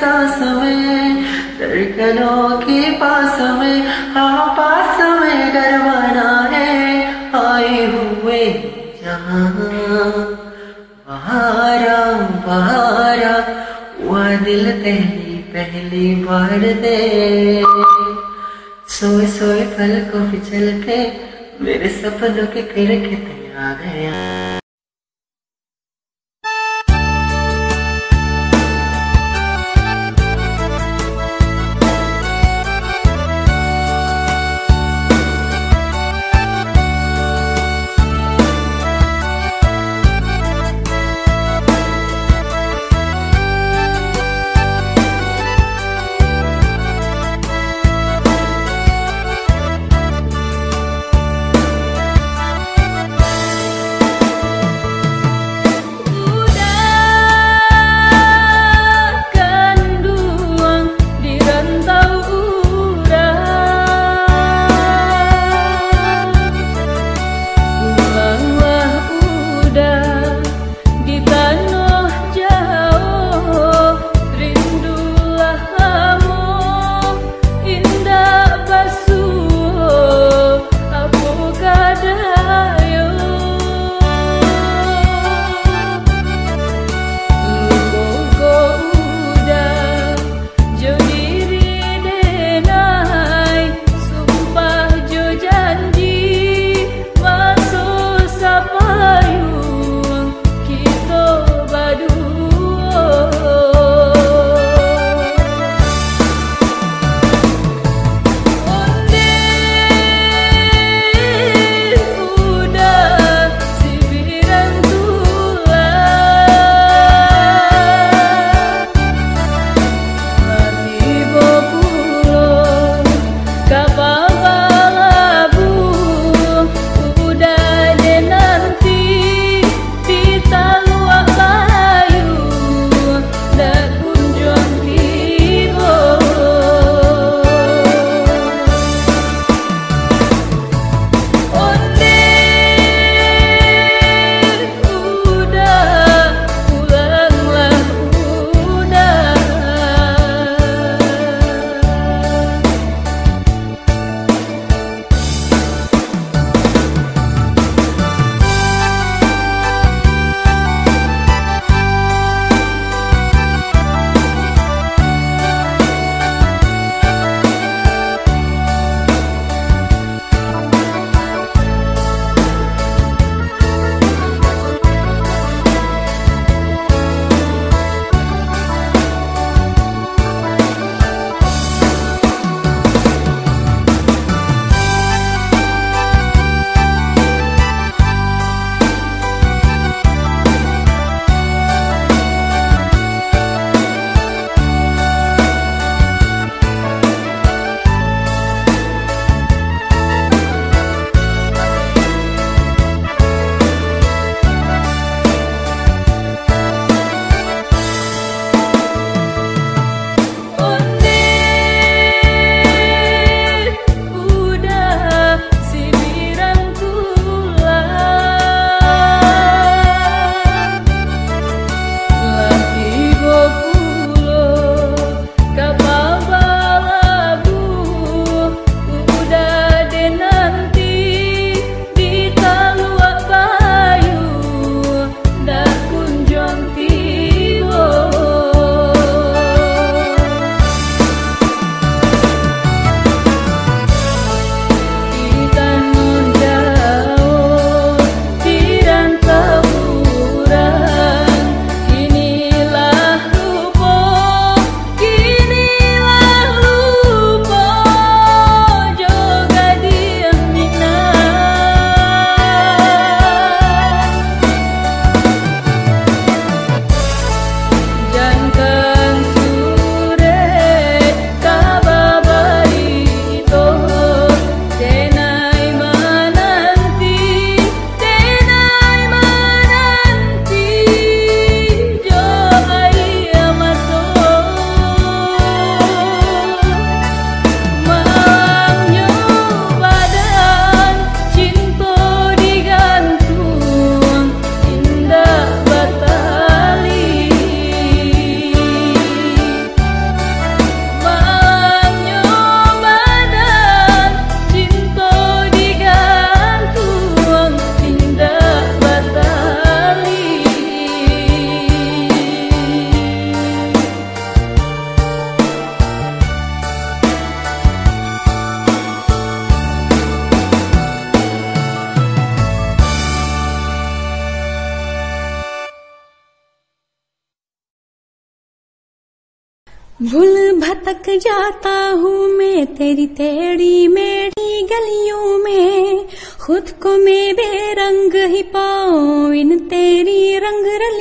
सांस समय धड़कनों के पास में हाँ पास में करवाना है। आए हुए जहाँ बहारा, हुआ दिल तेरी पहली बार दे। सोए सोए पल को फिचल के मेरे सपनों के करके तैयार गया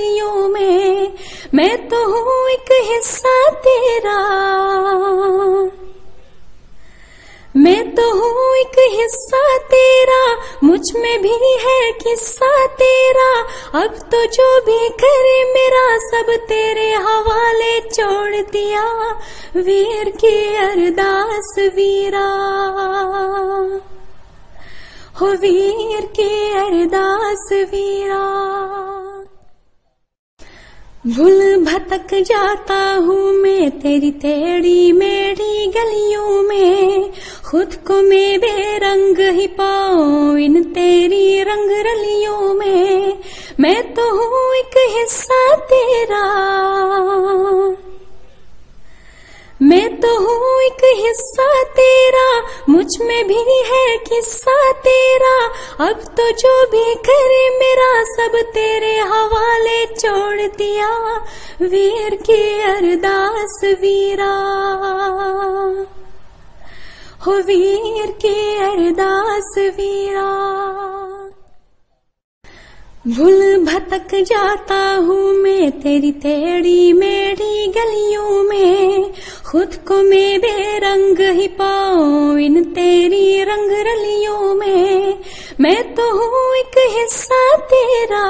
रलियों में, मैं तो हूँ एक हिस्सा तेरा। मैं तो हूँ एक हिस्सा तेरा, मुझमें भी है किस्सा तेरा। अब तो जो भी करे मेरा, सब तेरे हवाले छोड़ दिया। वीर की अरदास वीरा। हो वीर की अरदास वीरा। भूल भटक जाता हूँ मैं तेरी तेरी मेरी गलियों में। खुद को मैं बेरंग ही पाऊँ इन तेरी रंग रलियों में। मैं तो हूँ एक हिस्सा तेरा। मैं तो हूँ एक हिस्सा तेरा, मुझमें भी है किस्सा तेरा। अब तो जो भी करे मेरा, सब तेरे हवाले छोड़ दिया। वीर की अरदास वीरा। हो वीर की अरदास वीरा। भूल भटक जाता हूँ मैं तेरी तेरी मेरी गलियों में। खुद को मैं बेरंग ही पाऊँ इन तेरी रंग रलियों में। मैं तो हूँ एक हिस्सा तेरा।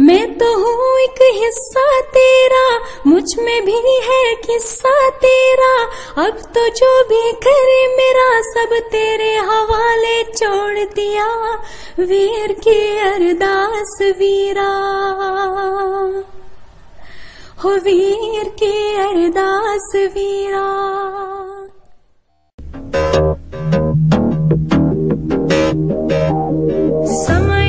मैं तो हूँ एक हिस्सा तेरा, मुझमें भी है किस्सा तेरा। अब तो जो भी करे मेरा, सब तेरे हवाले छोड़ दिया। वीर की अरदास वीरा। हो वीर की अरदास वीरा। समय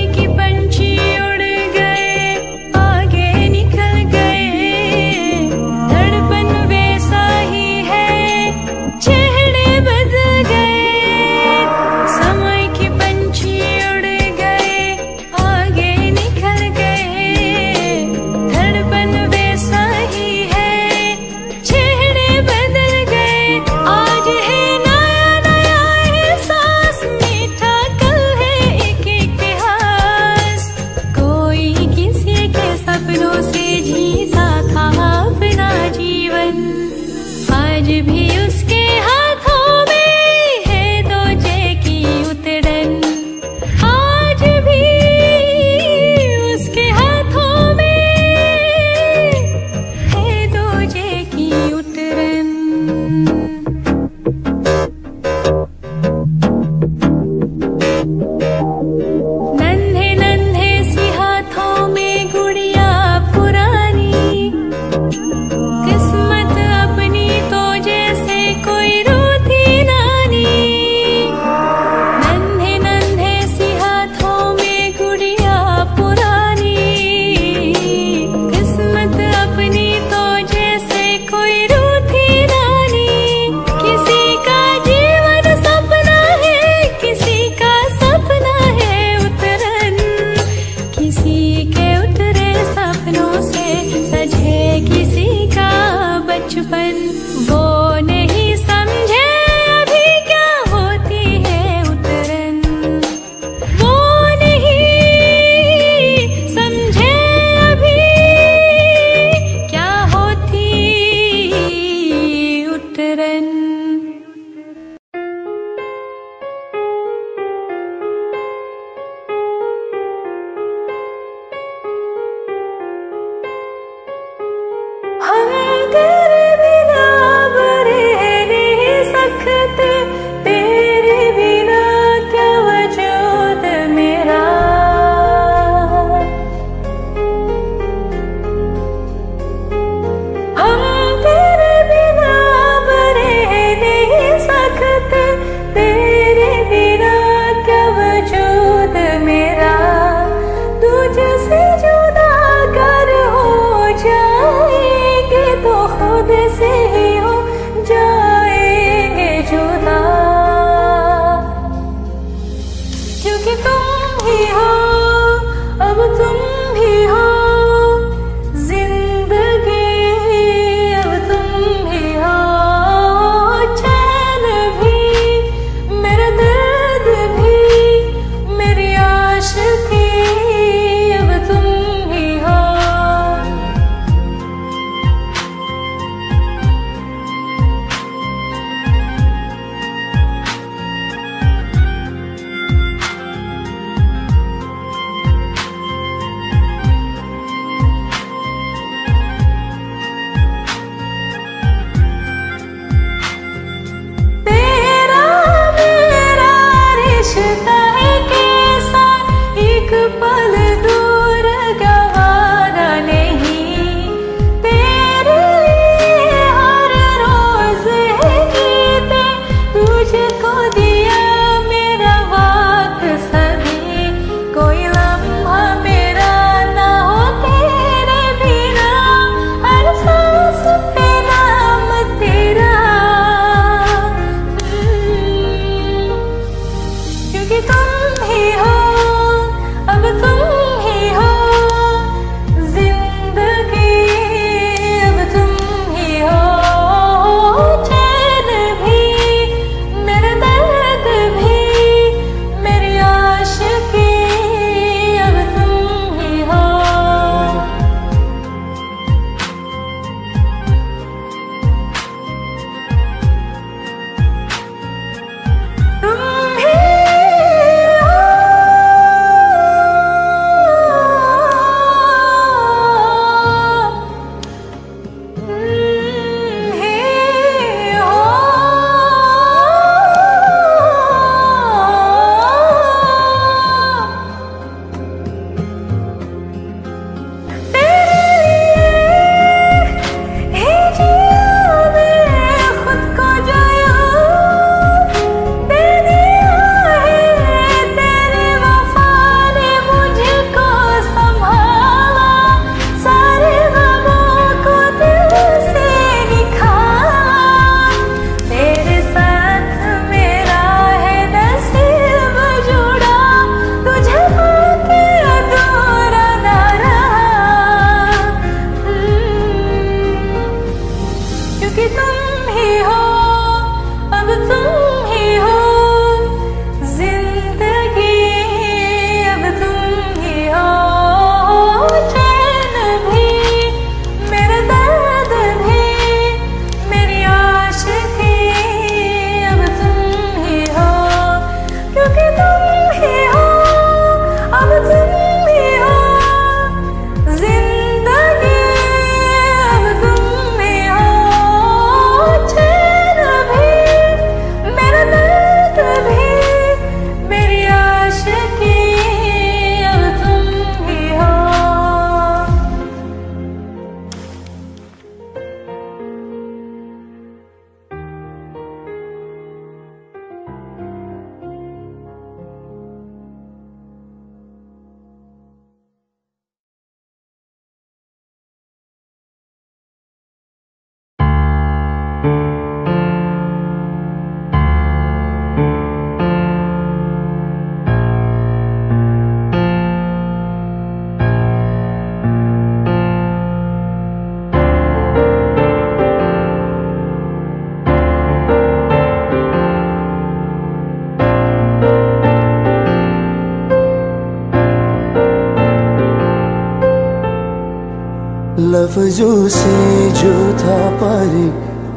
लफ्जों से जो था परी,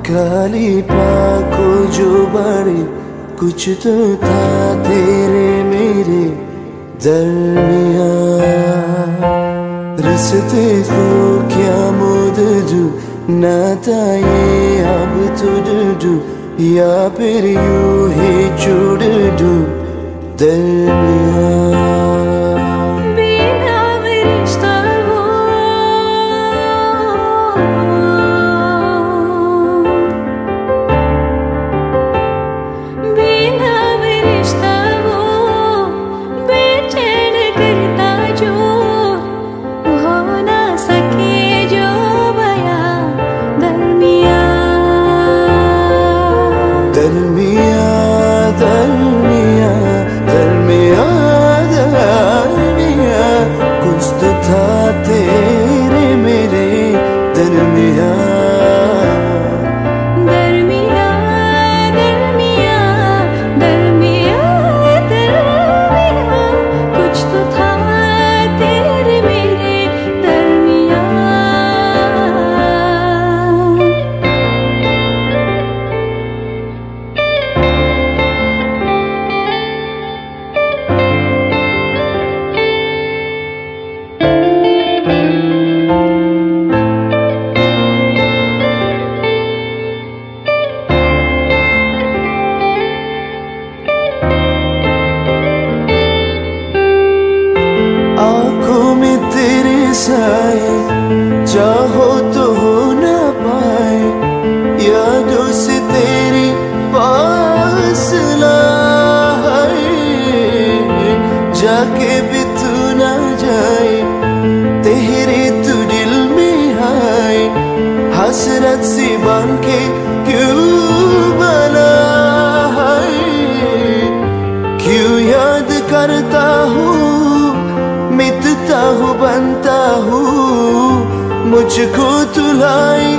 काली पाको जो बड़ी, कुछ तो था तेरे मेरे दरमिया रस्ते को क्या मोद दू ना था ये अब तो डू या फिर यू ही छोड़ दू दरमिया time मुझको तुलाए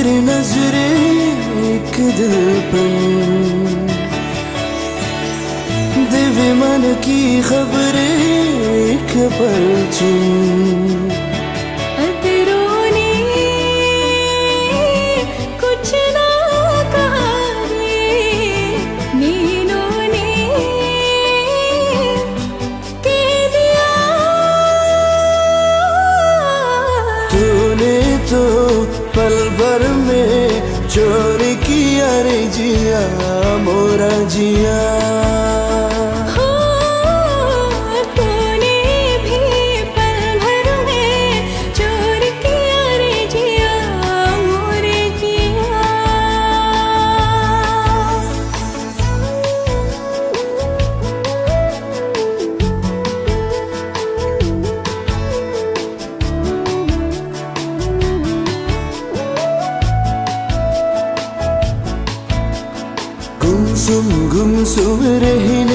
तेरे नजरे एक दिल पर। दिव्य मन की खबरें एक परचून रहना